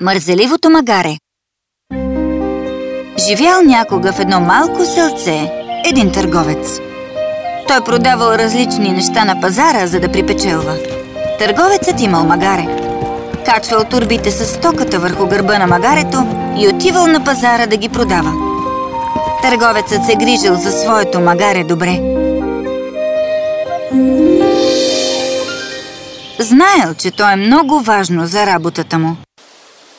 Мързеливото магаре Живял някога в едно малко селце един търговец. Той продавал различни неща на пазара, за да припечелва. Търговецът имал магаре. Качвал турбите с стоката върху гърба на магарето и отивал на пазара да ги продава. Търговецът се грижил за своето магаре добре. Знаел, че то е много важно за работата му.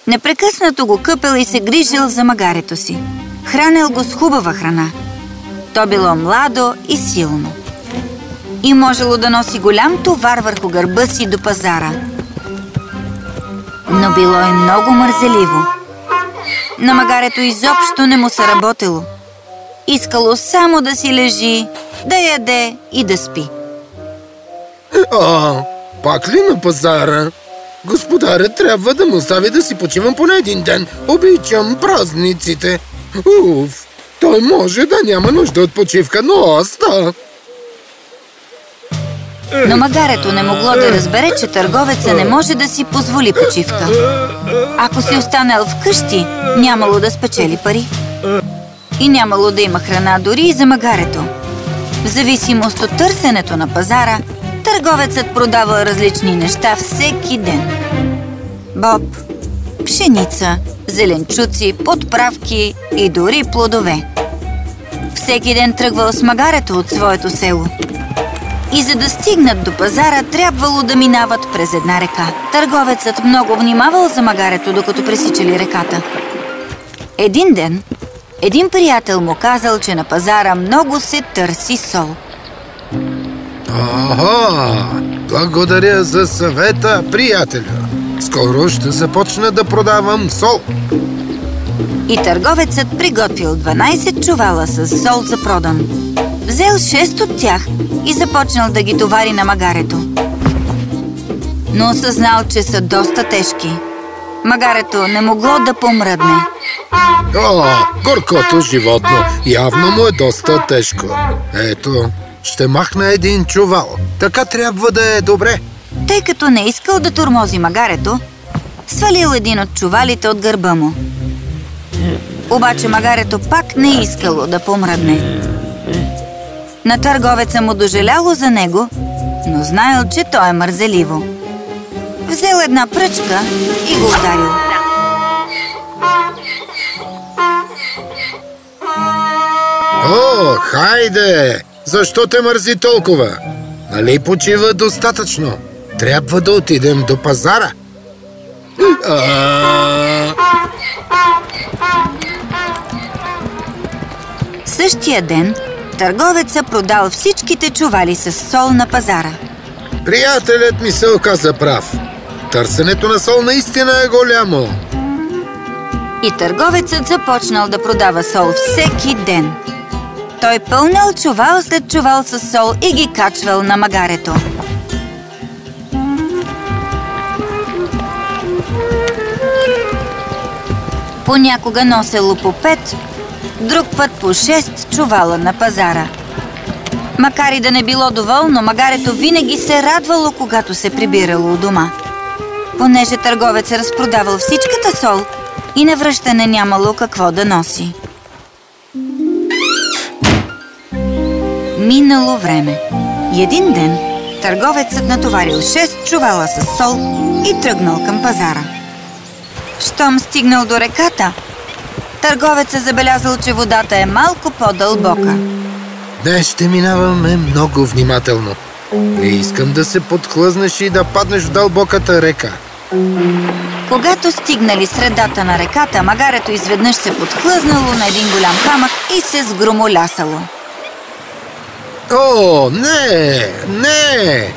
Непрекъснато го къпел и се грижил за магарето си. Хранил го с хубава храна. То било младо и силно. И можело да носи голям товар върху гърба си до пазара. Но било и много мързеливо. На магарето изобщо не му се работело. Искало само да си лежи, да яде и да спи. Пак ли на пазара? Господарят трябва да му остави да си почивам поне един ден. Обичам празниците. Уф, той може да няма нужда от почивка, но аз да. Но магарето не могло да разбере, че търговеца не може да си позволи почивка. Ако си останал вкъщи, нямало да спечели пари. И нямало да има храна дори и за магарето. В зависимост от търсенето на пазара, търговецът продава различни неща всеки ден. Боб, пшеница, зеленчуци, подправки и дори плодове. Всеки ден тръгвал с магарето от своето село. И за да стигнат до пазара, трябвало да минават през една река. Търговецът много внимавал за магарето, докато пресичали реката. Един ден, един приятел му казал, че на пазара много се търси сол. Ага, благодаря за съвета, приятелю. Скоро ще започна да продавам сол. И търговецът приготвил 12 чувала с сол за продан. Взел 6 от тях и започнал да ги товари на магарето. Но осъзнал, че са доста тежки. Магарето не могло да помръдне. О, горкото животно. Явно му е доста тежко. Ето, ще махна един чувал. Така трябва да е добре. Тъй като не искал да турмози магарето, свалил един от чувалите от гърба му. Обаче магарето пак не искало да помръдне. На търговеца му дожеляло за него, но знаел, че то е мързеливо. Взел една пръчка и го ударил. О, хайде! Защо те мързи толкова? Нали почива достатъчно? Трябва да отидем до пазара. Същия ден търговеца продал всичките чували с сол на пазара. Приятелят ми се оказа прав. Търсенето на сол наистина е голямо. И търговецът започнал да продава сол всеки ден. Той пълнял чувал след чувал с сол и ги качвал на магарето. Понякога носело по пет, друг път по шест чувала на пазара. Макар и да не било доволно, магарето винаги се радвало, когато се прибирало у дома. Понеже търговец е разпродавал всичката сол и на връщане нямало какво да носи. Минало време. И един ден търговецът натоварил 6 чувала с сол и тръгнал към пазара. Щом стигнал до реката, търговецът забелязал, че водата е малко по-дълбока. Днес ще минаваме много внимателно. Не искам да се подхлъзнеш и да паднеш в дълбоката река. Когато стигнали средата на реката, магарето изведнъж се подхлъзнало на един голям камък и се сгромолясало. О, не! Не!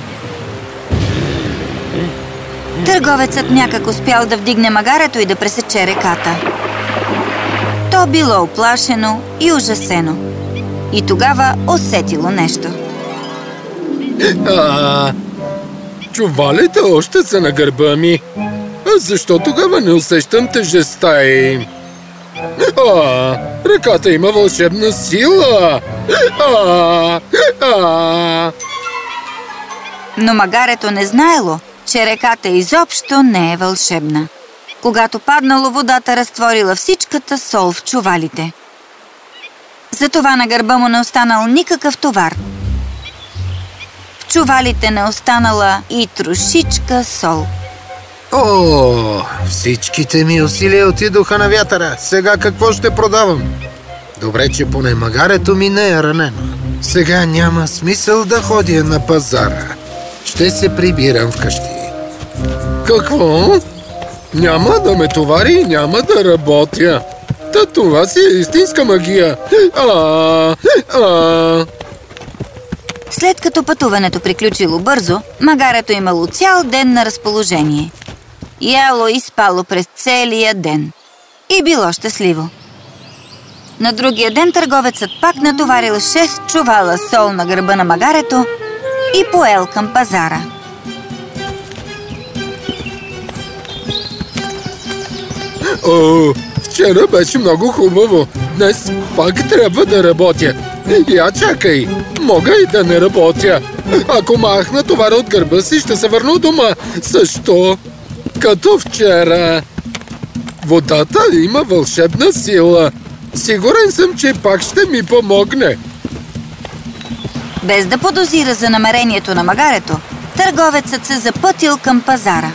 Търговецът някак успял да вдигне магарето и да пресече реката. То било оплашено и ужасено. И тогава усетило нещо. А, чувалите още са на гърба ми. А защо тогава не усещам тежестта им? А, ръката има вълшебна сила! А, а. Но магарето не знаело, че реката изобщо не е вълшебна. Когато паднало, водата разтворила всичката сол в чувалите. Затова на гърба му не останал никакъв товар. В чувалите не останала и трошичка сол. О, всичките ми усилия отидоха на вятъра. Сега какво ще продавам? Добре, че поне магарето ми не е ранено. Сега няма смисъл да ходя на пазара. Ще се прибирам вкъщи. Какво? Няма да ме товари и няма да работя. Та това си е истинска магия. А, а. След като пътуването приключило бързо, магарето имало цял ден на разположение. Яло и спало през целия ден. И било щастливо. На другия ден търговецът пак натоварил 6 чувала сол на гърба на магарето и поел към пазара. О, вчера беше много хубаво. Днес пак трябва да работя. Я чакай, мога и да не работя. Ако махна товара от гърба си, ще се върна дома. Защо? Като вчера. Водата има вълшебна сила. Сигурен съм, че пак ще ми помогне. Без да подозира за намерението на магарето, търговецът се запътил към пазара.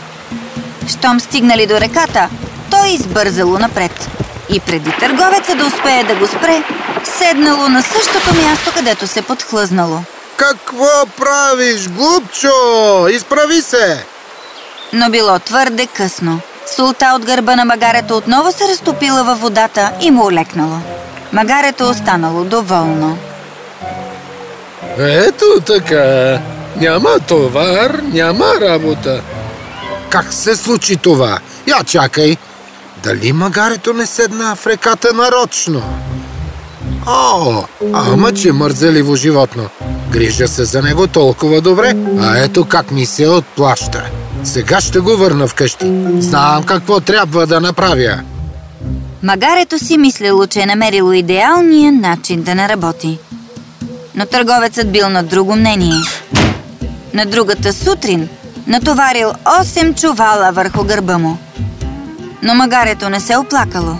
Щом стигнали до реката, той избързало напред. И преди търговеца да успее да го спре, седнало на същото място, където се подхлъзнало. Какво правиш, глупчо? Изправи се! Но било твърде късно. Султа от гърба на магарето отново се разтопила във водата и му олекнало. Магарето останало доволно. Ето така. Няма товар, няма работа. Как се случи това? Я чакай. Дали магарето не седна в реката нарочно? О, ама че мързеливо животно. Грижа се за него толкова добре, а ето как ми се отплаща. Сега ще го върна вкъщи. Знам какво трябва да направя. Магарето си мислило, че е намерило идеалния начин да не работи. Но търговецът бил на друго мнение. На другата сутрин натоварил 8 чувала върху гърба му. Но магарето не се оплакало.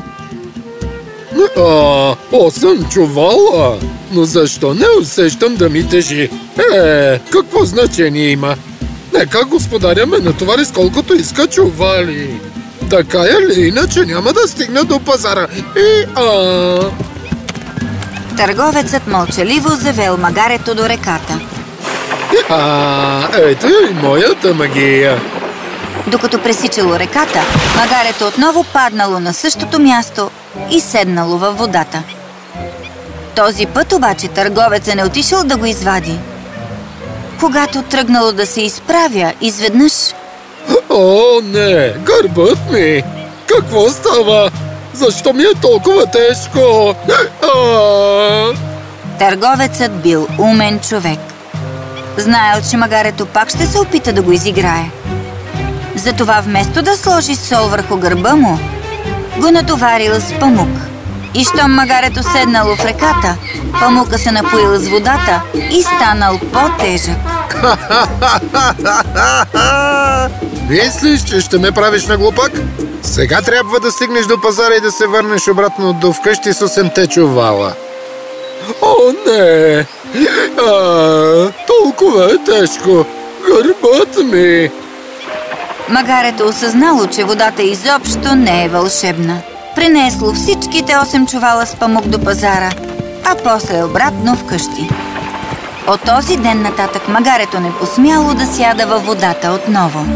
А, осъм чувала? Но защо не усещам да ми тежи? Е, какво значение има? Нека господаря ме натовари с колкото иска чували. Така е ли, иначе няма да стигна до пазара. И а... Търговецът мълчаливо завел магарето до реката. А, ето и моята магия. Докато пресичало реката, магарето отново паднало на същото място и седнало във водата. Този път обаче търговецът не отишъл да го извади. Когато тръгнало да се изправя, изведнъж... О, не! Гърбът ми! Какво става? Защо ми е толкова тежко? А! Търговецът бил умен човек. Знаел, че магарето пак ще се опита да го изиграе. Затова вместо да сложи сол върху гърба му, го натоварил с памук. И щом магарето седнало в реката, памука се напоил с водата и станал по-тежък. Мислиш, че ще ме правиш на глупак? Сега трябва да стигнеш до пазара и да се върнеш обратно до вкъщи с 8 чувала. О, не! А, толкова е тежко! Гърбът ми! Магарето осъзнало, че водата изобщо не е вълшебна. Принесло всичките 8 чувала с памук до пазара, а после обратно вкъщи. От този ден нататък магарето не посмяло да сяда във водата отново.